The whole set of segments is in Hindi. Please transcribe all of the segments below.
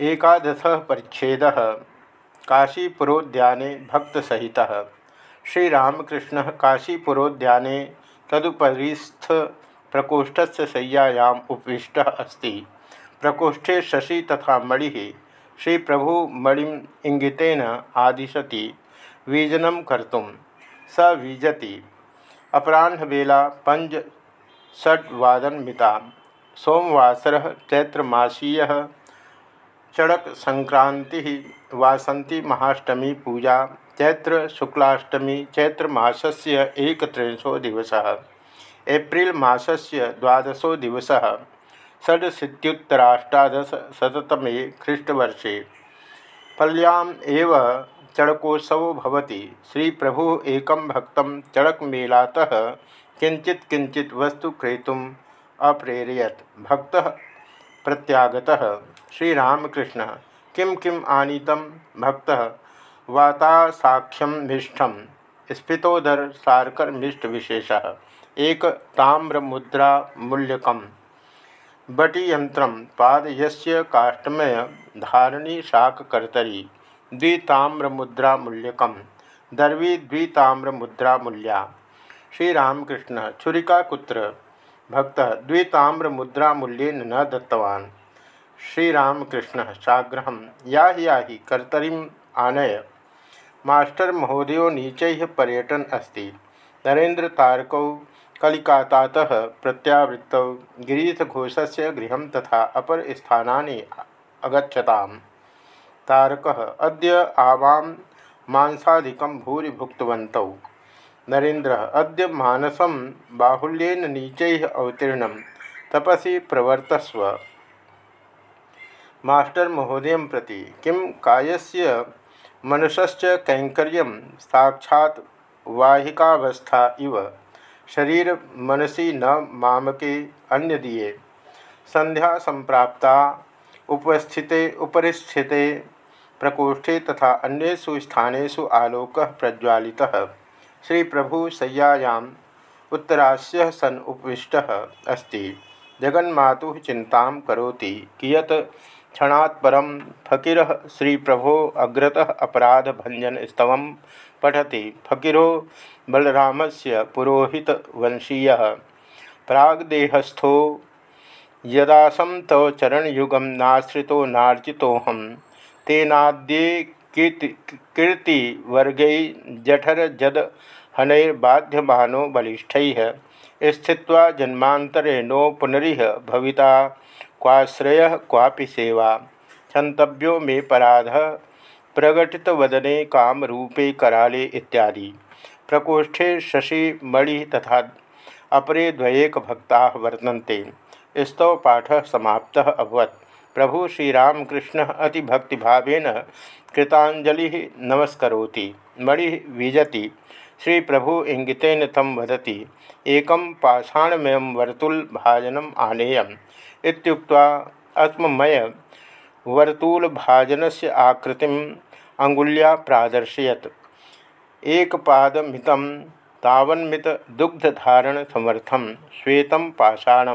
एकादश परिच्छेद। काशीपुरोद्याने भक्तसहित। श्रीरामकृष्ण काशीपुरोद्याने तदुपरीस्थ प्रकोष्ठ से शय्यायाम उपविष्ट अस्ति। प्रकोष्ठे शशि तथा मणि श्री प्रभु मणि इंगितेन आदिशति वीजनम कर्तुम स वीजति। अपराह्नवेला पंज षड्वादन मिता सोमवासर चैत्रमासीय। चड़क संक्रांति वासंती महाष्टमी पूजा, चैत्र शुक्लाष्टमी, चैत्र मासस्य एक त्रिंशो दिवस, एप्रिल मासस्य द्वादशो दिवस षड्शीत्युत्तराष्टादशतमे ख्रीष्टवर्षे। पल्याम एव श्री प्रभु एक भक्त चड़कमेलातः किंचित किंचित वस्तु क्रेतुम अप्रेरयत। भक्त प्रत्यागतः। श्रीरामकृष्ण, किं किम आनीत भक्त? वातासाख्यम मिष्ठम स्फीतोदर सारकर मिष्ट विशेष। एक ताम्र मुद्रा मूल्यकम। बटीयंत्र पाद यस्य काष्ठमय धारणी शाककर्तरी। द्विताम्रमुद्रा मूल्यकम। दर्वी द्विताम्रमुद्रा मूल्या। श्रीरामकृष्ण, छुरिका कुत्र? भक्त द्विताम्र मुद्रा मूल्येन न दत्तवान्। श्रीरामकृष्ण साग्रह या याहि कर्तरीम आनय। मास्टर महोदयो नीचै पर्यटन अस्त। नरेन्द्र तारकौ कलिकातातः प्रत्यावृत्त गिरीशघोष से गृह तथा अपर स्थानानि अगछताम तारक अद्य आवां मांसादिकं भूरि भुक्तवन्तौ नरेन्द्र। अद्य मानसं बाहुल्येन नीचैः अवतीर्ण। तपसी प्रवर्तस्व। मास्टर महोदय प्रति किं कायस्य मनुष्यश्च कैंकर्यं साक्षात् वाहिकावस्था इव? शरीर मनसी न मामके अन्य दिए संध्या संप्राप्ता उपस्थिते, उपरिस्थिते, प्रकोष्ठे तथा अन्यु स्थानेषु आलोक प्रज्वालितः। श्री प्रभु शय्यायाम उत्तरास्य सन उपविष्ट अस्ति। जगन्मातु चिंता करोति कियत क्षणात् परम फकीर श्री प्रभो अग्रतः अपराध भंजन स्तव पठति। फकीरो बलराम से पुरोहितवंशीय। प्रागदेहस्थो यदासम तव चरणयुगम नाश्रितो नार्जिहम तेनाद्ये कीर्तिवर्ग जठर जद हनैर्बाध्यमानो बलिष्ठ स्थित्वा जन्मांतरे नो पुनरिह भविता, क्वाश्रय क्वापि सेवा। क्षंतव्यो मे पराध प्रकटितवदने कामरूपे कराले इत्यादि। प्रकोष्ठे शशि, मणि तथा अपरे द्वयेक भक्ता वर्तन्ते। स्तव पाठ समाप्त अभवत। प्रभु श्रीरामकृष्ण अतिभक्तिभावेन कृतांजलि नमस्करोति, मणि विजति श्री प्रभु इंगितेन तम वदति, एक पाषाणमय वर्तुल भाजनम आनेयम। इत्युक्त्वा अस्ममय वर्तूल भाजन से आकृति अंगुल्या प्रादर्शयत। एक पादमित तावन्मित दुग्धधारण समर्थम श्वेत पाषाण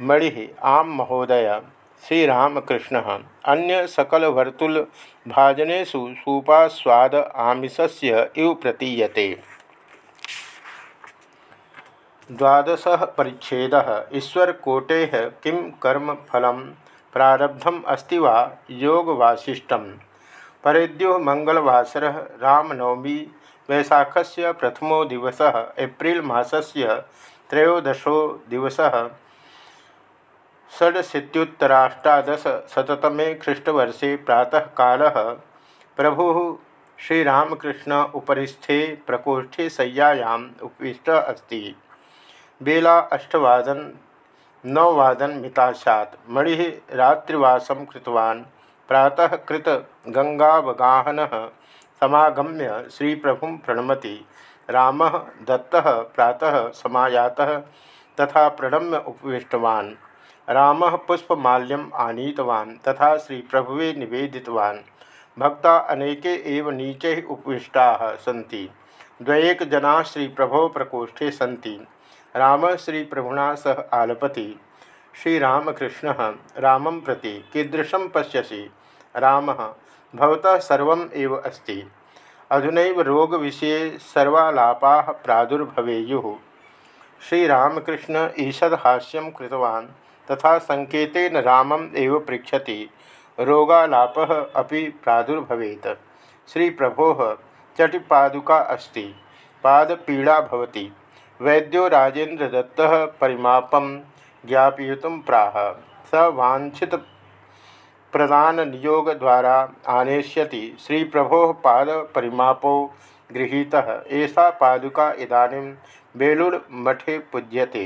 मणि आम महोदय, श्रीरामकृष्ण। अन्य सकल वर्तुल भाजनेशु सूपास्वाद आमिषस्य इव प्रतीयते। द्वादश परिच्छेद। ईश्वर कोटे किं कर्म फलम प्रारब्धम अस्ति वा? योग वासिष्ठम परेद्यो मंगलवासर रामनवमी। वैशाख से प्रथमो दिवस। एप्रिल मसस्य त्रयोदशो दिवस। षडशीत्युत्तराष्टादशतमे ख्रीष्टवर्षे प्रातःकाल प्रभु श्रीरामकृष्ण उपरिस्थे प्रकोष्ठे शय्यायाम् उपविष्ट अस्ति। बेला अष्टवादन, नववादन मिता सैत् मणि रात्रिवासं प्रातः कृत गंगावगाहन समागम्य श्री प्रभु प्रणमति। राम दत्तः प्रातः समायातः तथा प्रणम्य उपविष्टवान्। राम पुष्पमाल्यम आनीतवान् तथा श्री प्रभुवे निवेदितवान्। भक्ता अनेके एव नीचे उपविष्टाः सन्ति। द्वयेक श्री प्रभो प्रकोष्ठे सी राम श्री प्रभुना सह आलपति। श्रीरामकृष्ण रामं प्रति कीदृशं पश्यसि? राम, भवतः सर्वम् एव अस्ति। अधुनैव रोगविषये सर्वालापाः प्रादुर्भवेयुः। श्रीरामकृष्ण ईषद्हास्यं तथा संकेतेन रामम एव पृछति रोगालाप अभी प्रादुर्भवेत। श्री प्रभो चटिपादुका अस्ति। पादपीड़ा वैद्यो राजेन्द्र दत्त परिमापम प्राह। स वाछित प्रदान नियोग द्वारा आनेष्यति। श्री प्रभो पाद परिमापो गृहीतः। ऐसा पादुका इदानीं बेलूर मठे पूज्यते।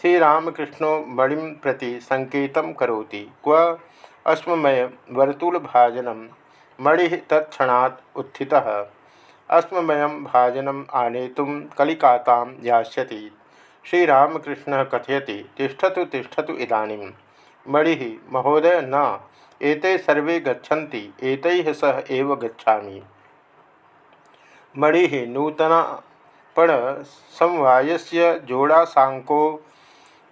श्रीरामकृष्ण मणि प्रति संकेत कौती क्व अस्मय वर्तुलभाजनम मणि तत्क्षणात् उत्थितः। अस्मय भाजनम आनेतुं कलिकाता यास्यति। श्रीरामकृष्ण कथयति, तिष्ठतु तिष्ठतु इदानीं। मणि, महोदय, न, एते सर्वे गच्छन्ति, एतैः सह एव गच्छामि। मणि नूतनापण समवायस्य जोड़ासाङ्को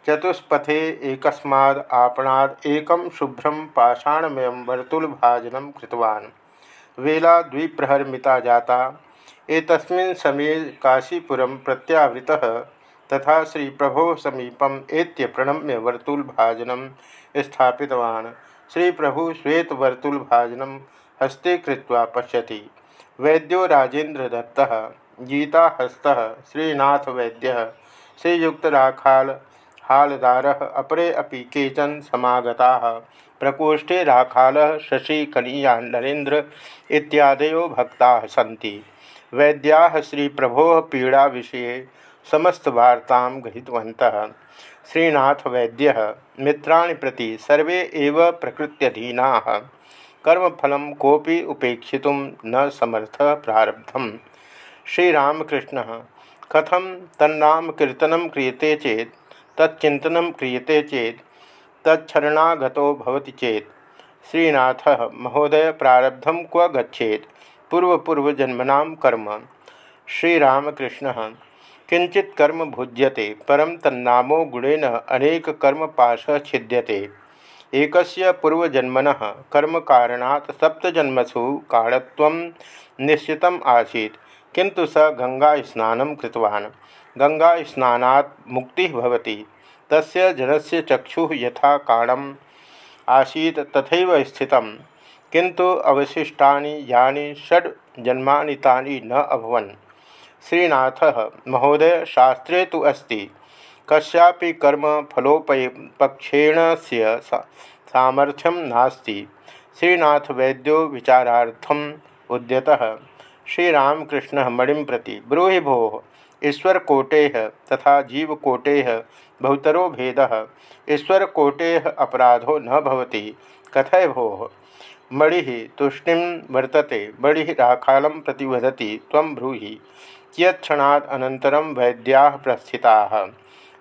चतुष्पथे एकस्माद् आपणाद् एकं शुभ्रं पाषाणमयं वर्तुलभाजनं कृतवान्। वेला द्विप्रहरमिता जाता। एतस्मिन् समये काशीपुरं प्रत्यावृतः तथा श्रीप्रभोः समीपम् एत्य प्रणम्य वर्तुलभाजनं स्थापितवान्। श्रीप्रभुः श्वेतवर्तुलभाजनं हस्ते कृत्वा पश्यति। वैद्यो राजेन्द्रदत्तः गीताहस्तः श्रीनाथवैद्यः श्रीयुक्तराखाल हालदार अपरे अपि केचन समागता। प्रकोष्ठे राखाल, शशि कनीया नरेन्द्र इत्यादयो भक्ता सन्ति। वैद्या श्री प्रभो पीड़ा विषय समस्त वार्ता गृहीतवन्तः। श्रीनाथ वैद्य मित्राणि प्रति सर्वे एव प्रकृत्यधीना। कर्मफल कोपी उपेक्षित न समर्थ प्रारब्धम। श्रीरामकृष्ण कथम तन्नाम कीर्तन क्रियते चेत तच्चिंतन क्रियते चेत तत्णागतो चेत। श्रीनाथ, महोदय प्रारब्धम क्व गच्छेत? पूर्वपूर्वजन्मना कर्म। श्रीरामकृष्ण किंचित कर्म भुज्यते परम तन्नामो गुणेन अनेक कर्मपाश छिद्यते। एक पूर्वजन्मन कर्म कारणात् सप्तजन्मसु काणत्व निश्चित आसीत् किंतु स गंगा स्नान कृतवान्। गंगा स्नानात् मुक्ति भवति। तस्य जनस्य चक्षुः यथा काणम आसीत् तथैव स्थितं किंतु अवशिष्टानि, यानि षड् जन्मानि तानि न अभवन्। श्रीनाथः, महोदय, शास्त्रे तु अस्ति। कस्यापि कर्म फलोपक्षेण से सामर्थ्यम नास्ति। श्रीनाथ वैद्यो विचारार्थम उद्यतः। श्रीरामकृष्ण मणिं प्रति ब्रूहि भो। ईश्वरकोटे तथा जीवकोटे बहुतरो भेद ईश्वरकोटे अपराधो न भवति कथय भो मणि तूष्णि वर्तते, मणि राखाल प्रति वदती ब्रूहि। अनन्तरं वैद्याः प्रस्थिताः।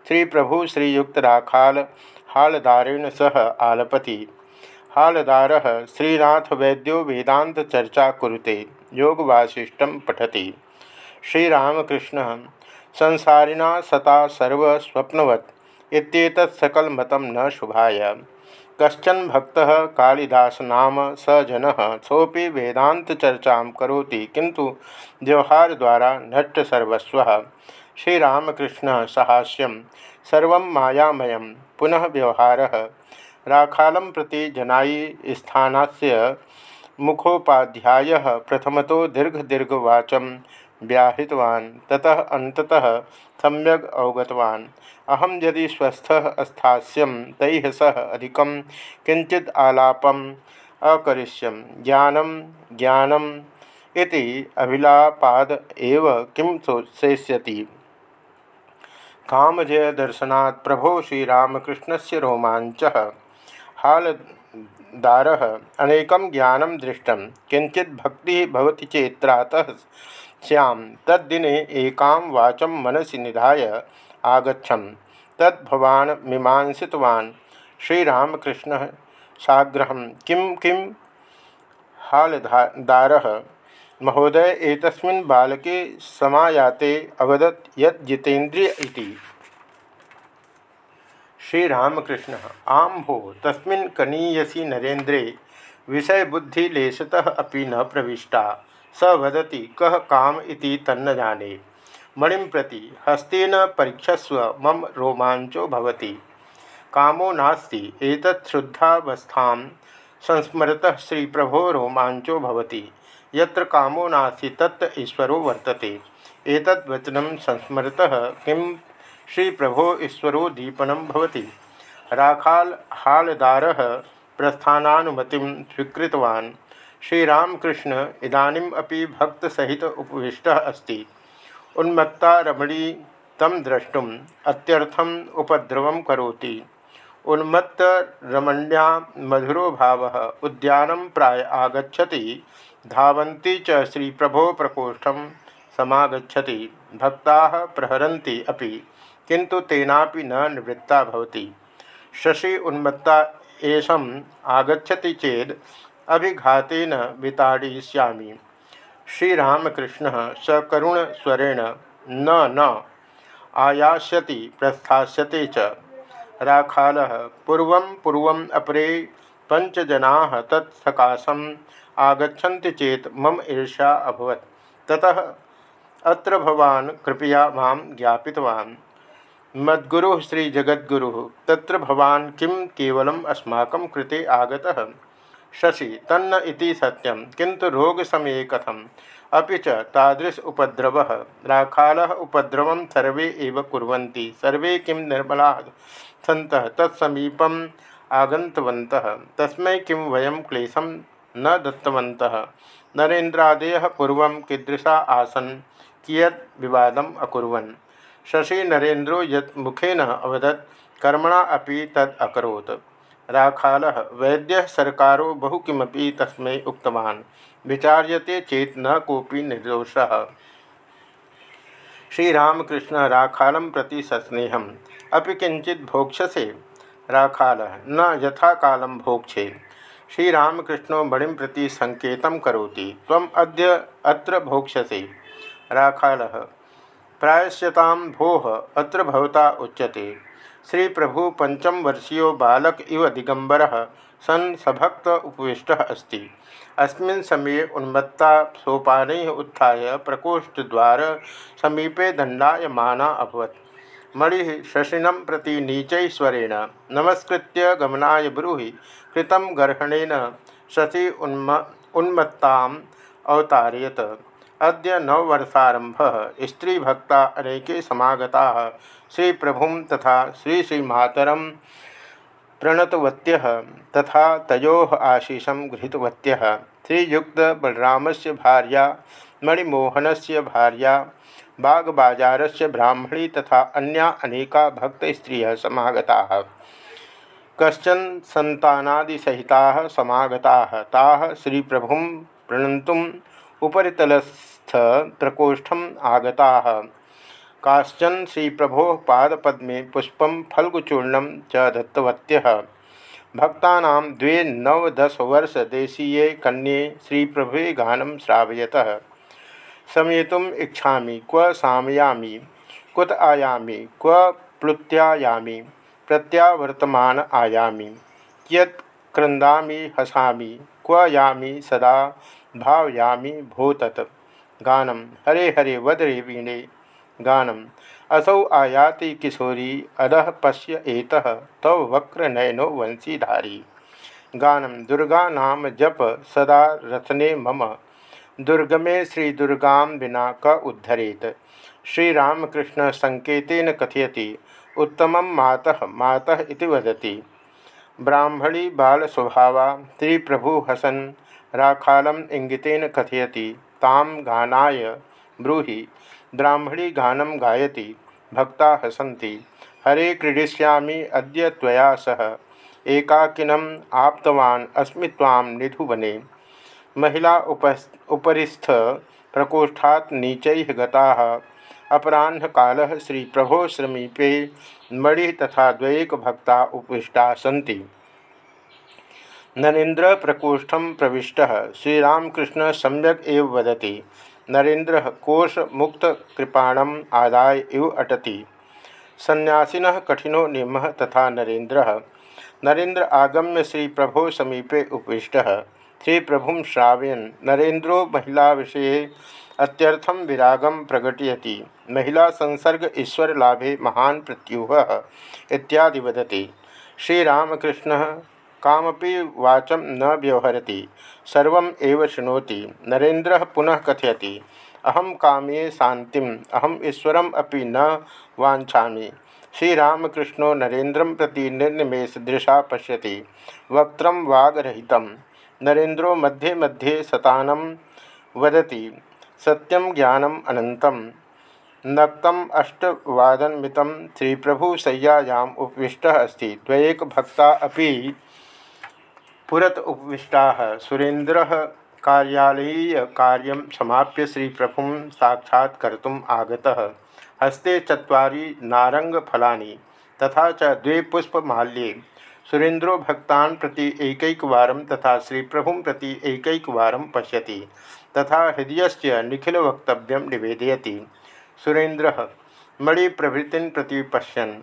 श्री प्रभु श्रीयुक्त राखाल हालदारेण सह आलपति। हालदार श्रीनाथ वैद्यो वेदांत चर्चा कुरुते, योगवासिष्ठ पठति। श्रीरामकृष्ण, संसारिणा सता सर्वस्वप्नवत्, इत्येतत् सकलमतं न शुभाय। कश्चन भक्त कालिदास नाम स जन सोपि करोति किंतु व्यवहार द्वारा नष्ट सर्वस्व। श्रीरामकृष्ण सहास्यम सर्व मायामय, पुनः व्यवहार। राखाल प्रति जनाई स्थानस्य मुखोपाध्याय प्रथम तो दीर्घ दीर्घवाचम व्याहृतवान्, ततः अंततः सम्यक अवगतवान्। अहम यदि स्वस्थ अस्थास्यम तैः सह अधिकं किंचित आलापम अकरिष्यम। ज्ञानम ज्ञानम इति अभिलापाद एव किं शेष्यति। कामजय दर्शनात् प्रभो श्रीरामकृष्णस्य रोमाञ्चः। हालदारः, अनेकं ज्ञानं दृष्टं। किञ्चित् भक्तिः भवति चेत् त्रातः स्याम तद्दिने एकां वाचं मनसि निधाय आगछम तद्भवान् मीमांसितवान्। श्रीरामकृष्ण साग्रह किं किं? हालदारः महोदय, एतस्मिन् बालके समायाते अवदत् यत् जितेन्द्रिय इति। श्रीरामकृष्ण आम भो, तस्मिन् कनीयसी नरेन्द्रे विषयबुद्धिलेशतः अपि न प्रविष्टा। स वदति कह काम इति तन्न जाने। मणिं प्रति हस्तेन परीक्षस्व मम रोमांचो भवति। कामो नास्ति, एतत् शुद्धावस्थां संस्मरतः श्रीप्रभो रोमांचो भवति। यत्र कामो नास्ति तत्र ईश्वरो वर्तते। एतद् वचनं संस्मरतः किं? श्रीप्रभो ईश्वरो दीपनं भवति। राखाल हालदारः प्रस्थानानुमतिं स्वीकृतवान्। श्रीरामकृष्ण इदानीम् अपि भक्तसहित उपविष्टः अस्ति। उन्मत्ता रमणी तं द्रष्टुम् अत्यर्थम् उपद्रवं करोति। उन्मत्तरमण्या मधुरो भावः उद्यानं प्राय आगच्छति। धावन्ती च श्रीप्रभो प्रकोष्ठं समागच्छति। भक्ताः प्रहरन्ति अपि, किन्तु तेनापि न निवृत्ता शशि उन्मत्ता एषम् आगछति चेद अभिघातेन विताड़यिष्यामि। श्रीरामकृष्ण सकरुणस्वरेण न न आयास्यति, प्रस्थास्यते च। राखाल पूर्व पूर्व अपरे पंचजना तत्सकाशम आगछन्ति चेत मम ईर्षा अभवत। ततः अत्र भवान् कृपया माँ ज्ञापितवान्। मद्गुरुः श्रीजगद्गुरुः, तत्र भवान् किं केवलम् अस्माकं कृते आगतः? शशि, तन्न इति सत्यं, किन्तु रोगसमये कथम्? अपि च तादृश उपद्रवः, राखालः उपद्रवं सर्वे एव कुर्वन्ति, सर्वे किं निर्मलाः सन्तः, तत्समीपम् आगन्तवन्तः, तस्मै किं वयं क्लेशं न दत्तवन्तः। नरेन्द्रादयः पूर्व कीदृशा आसन, कियत् विवादम् अकुर्वन्? शशि नरेन्द्रो यत् मुखेन अवदत्, कर्मणा अपि तद् राखालः वैद्य सर्कारो बहु किमपि तस्मै उक्तवान्। विचार्यते चेत् न कोऽपि निर्दोषः। श्रीरामकृष्ण राखालं प्रति सस्नेह अभी किञ्चित् भोक्षसे। राखाल, न यथा कालं भोक्षे। श्रीरामकृष्ण मणिं प्रति सङ्केतं कौती अत्र भोक्ष्यसे राखालः प्रायश्यतां भोः, अत्र भवता उच्यते। श्री प्रभु पंचम वर्षीयो बालक इव दिगंबर सन् सभक्त उपविष्टः अस्त। समये उन्मत्ता सोपानैः उत्थाय प्रकोष्ठद्वार समीपे दण्डायमाना अभवत्। मणिः शशिनं प्रति नीचैश्वरेण नमस्कृत्य गमनाय ब्रूहि कृतं गर्हणेन शशि उन्म उन्मत्ताम् अवतारयत। अद्य नववर्षारंभ स्त्रीभक्ता अनेके समागता। श्री प्रभु तथा श्री श्रीमातरं प्रणतवत्य तथा तयो आशीषं गृहीतवत्य। श्रीयुक्त बलराम से भार्या मणिमोहन से भार्या बागबाजार से ब्राह्मणी तथा अन्या अनेका भक्त स्त्रिय समागता। कशन संतानादिसहिता समागता। श्री प्रभु प्रणंत उपरितलस्थ प्रकोष्ठम आगता। काश्चन श्री प्रभो पादपद्मे पुष्प फल्गुचूर्ण च दत्तवत्य। भक्ता द्वे नवदशवर्ष देशीय कन्ये श्री प्रभु गानम श्रावयत। समेतुम इच्छा क्व सामयामी, कुत आयामी, क्व प्लुत्यायामी, प्रत्यावर्तमान आयामी कियत् क्रंदामी हसामी, क्व यामी, सदा भावयामी भूतत। गानम हरे हरे वदरे वीणे। गानम असौ आयाति किशोरी अदह पश्य एक तव वक्र नयनो वंशीधारी। गानम दुर्गा नाम जप, सदा रत्ने मम। दुर्गमे श्री दुर्गा विना क उद्धरेत। श्रीरामकृष्ण संकेतेन कथयति, उत्तम मातः मातः इति वदति। ब्राह्मणी बालस्वभावा प्रभु हसन, राखालम इंगितेन कथयति। ताम गानाय ब्रूहि। ब्राह्मणी गानम गायति, भक्ता हसन्ति। हरे क्रीडिष्यामि अद्य सह। एकाकिनम आप्तवान् अस्मि त्वां निधुवने। महिला उपस्, उपरिस्थ प्रकोष्ठात् नीचैः गताः। अपराह्नकालः श्रीप्रभो समीपे मणि तथा द्वैक भक्ता उपविष्टा सन्ति। नरेन्द्र प्रकोष्ठ प्रविष्ट। श्रीरामकृष्ण सम्यक एव नरेन्द्र कोश मुक्त कृपाणम आदाय इव अटति। सन्यासीन कठिनो नियम तथा नरेन्द्र। नरेन्द्र आगम्य श्री प्रभो समीपे उपविष्ट। श्री प्रभु श्रावयन, नरेन्द्रो महिला विषय अत्यर्थम विरागम प्रकटयति। महिला संसर्ग ईश्वर लाभे महान प्रत्युह इत्यादि वदति। श्रीरामकृष्ण कामपि वाचं न व्यवहरति सर्व शृणोति, नरेन्द्र पुनः कथयति अहम कामे शांति अहम ईश्वरम अपि न वाछा श्रीरामकृष्णो नरेन्द्र प्रति निर्निमेषदृशा पश्यति वक्त वागरहित, नरेन्द्रो मध्ये मध्ये सतानं वदति सत्यम ज्ञानम अनंतम नक्तम श्री प्रभु शय्यायाम उपविष्ट अस्त भक्ता अभी पुरत उपविष्टा। सुरेन्द्र कार्यालयीय कार्य समाप्य श्री प्रभु साक्षात्कर्तुम आगता। हस्ते चुरी नारंगफला तथा च पुष्पमाल्ये। सुरेन्द्रो भक्तान् प्रति एकैकवारं तथा श्रीप्रभुं प्रति एकैकवारं पश्यति। तथा हृदय निखिल वक्तव्य निवेदयति। सुरेन्द्र, मणिप्रभृतिन प्रति पश्यन्।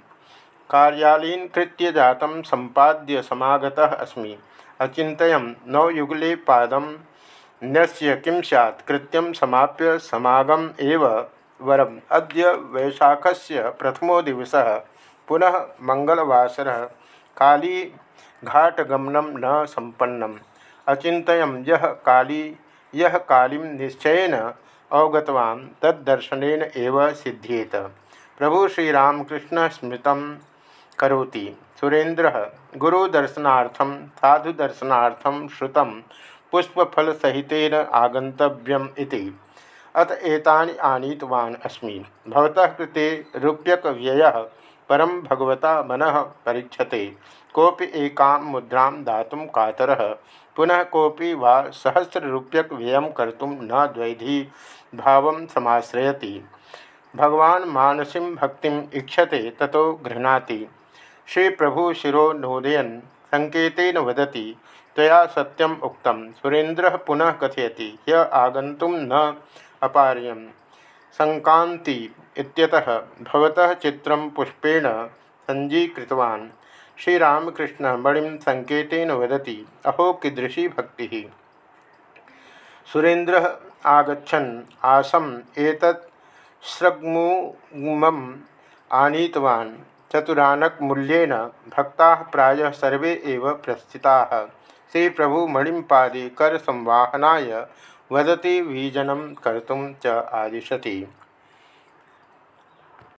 कार्यालयीन कृत्य जात संपाद्य समागतः अस्मि। अचिन्तयं नवयुगले पादं न्यस्य किं स्यात्? कृत्यं समाप्य समागम एव वरम। अद्य वैशाखस्य प्रथमो दिवस, पुनः मंगलवासर। काली घाटगमनम न संपन्नम अचिंतयम यह काली यह कालीं निश्चयन अवगतवान तदर्शनेन एव सिद्ध्येत। प्रभु श्रीरामकृष्ण स्मृत करोति। सुरेन्द्र गुरुदर्शनार्थम साधुदर्शनार्थम श्रुतम पुष्पफलसहितेन आगंतव्यम अत एतानि आनीतवान् अस्मि। भवतः कृते रूप्यकव्ययः परं भगवता मनः परीक्षते। कोऽपि एकां मुद्रां दातुं कातरः। पुनः कोऽपि वा सहस्ररूप्यकव्ययं कर्तुं न द्वैधी भावं समाश्रयति। भगवान् मानसीं भक्तिम् इक्षते ततो गृह्णाति। श्री प्रभु शिरो नोदयन संकेतेन वदति तया सत्यम उक्तम। सुरेन्द्र पुनः कथयति, ह्य आगंतुम न अपार्यम। संकांति चित्रं पुष्पेण सज्जीकृतवान् श्रीरामकृष्ण मणिम संकेतेन वदति, अहो कीदृशी भक्ति। सुरेन्द्र आगछन आसम एतत् स्रग्मुमम् आनीतवान्। चतुरानक मूल्येन भक्ता प्राय सर्वे एव प्रस्थिता। श्री प्रभु मणिपादी कर संवाहनाय वदति वीजनम कर्तुम च आदिशति।